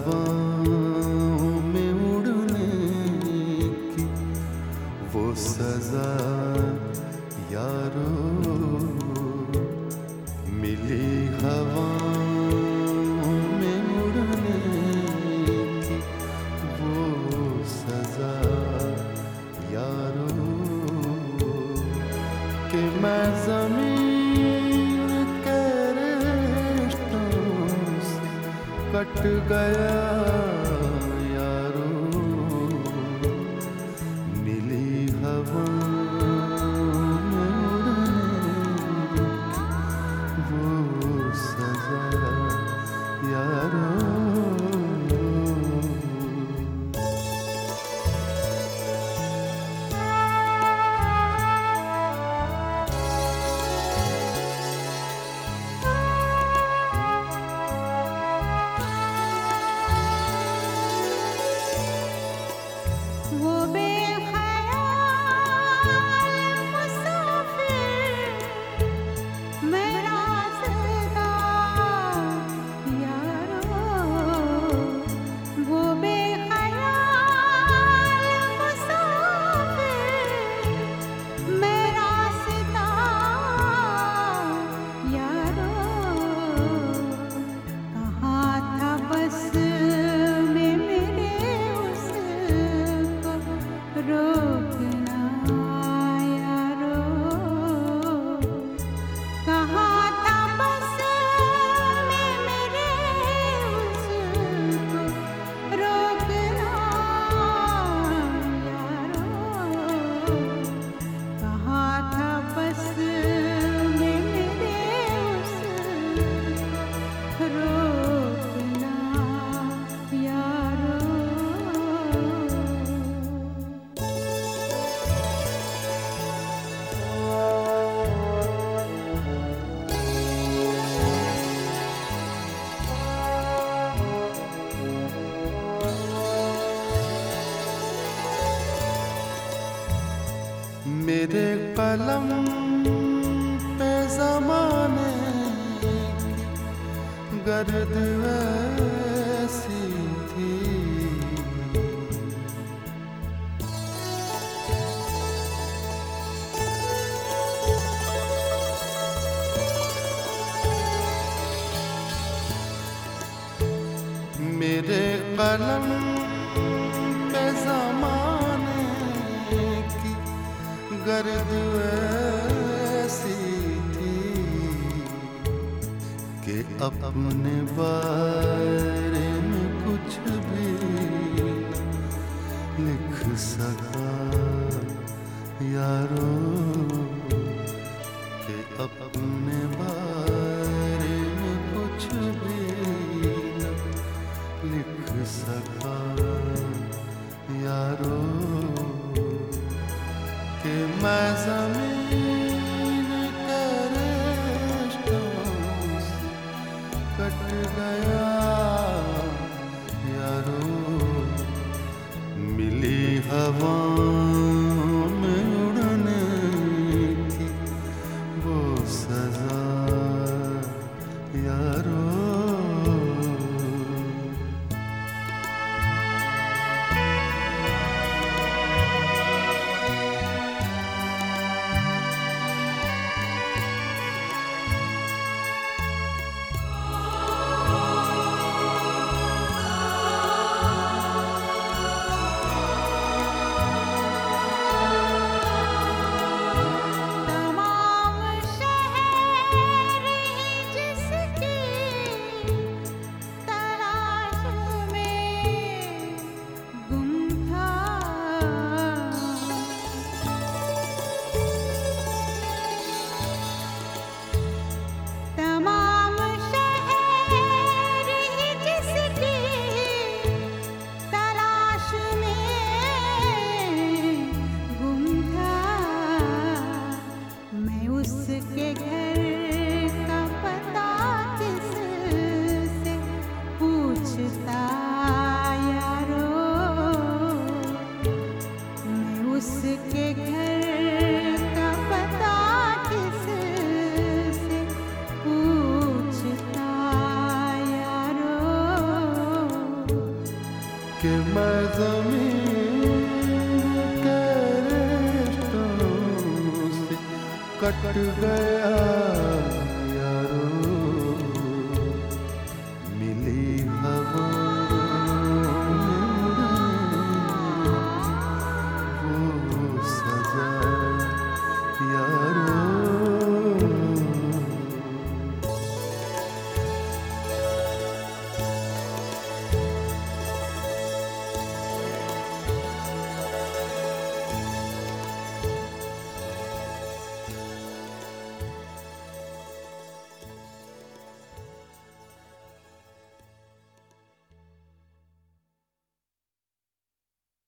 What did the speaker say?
हवाओं में उड़ने की वो सजा यारो मिली हवाओं कट गया। कलम पे जमाने गर्द ऐसी थी। मेरे कलम गर्द ऐसी थी कि अपने बारे में कुछ भी लिख सका यारो मैं ज़मीन कट गया। यारो मिली हवा कट गया।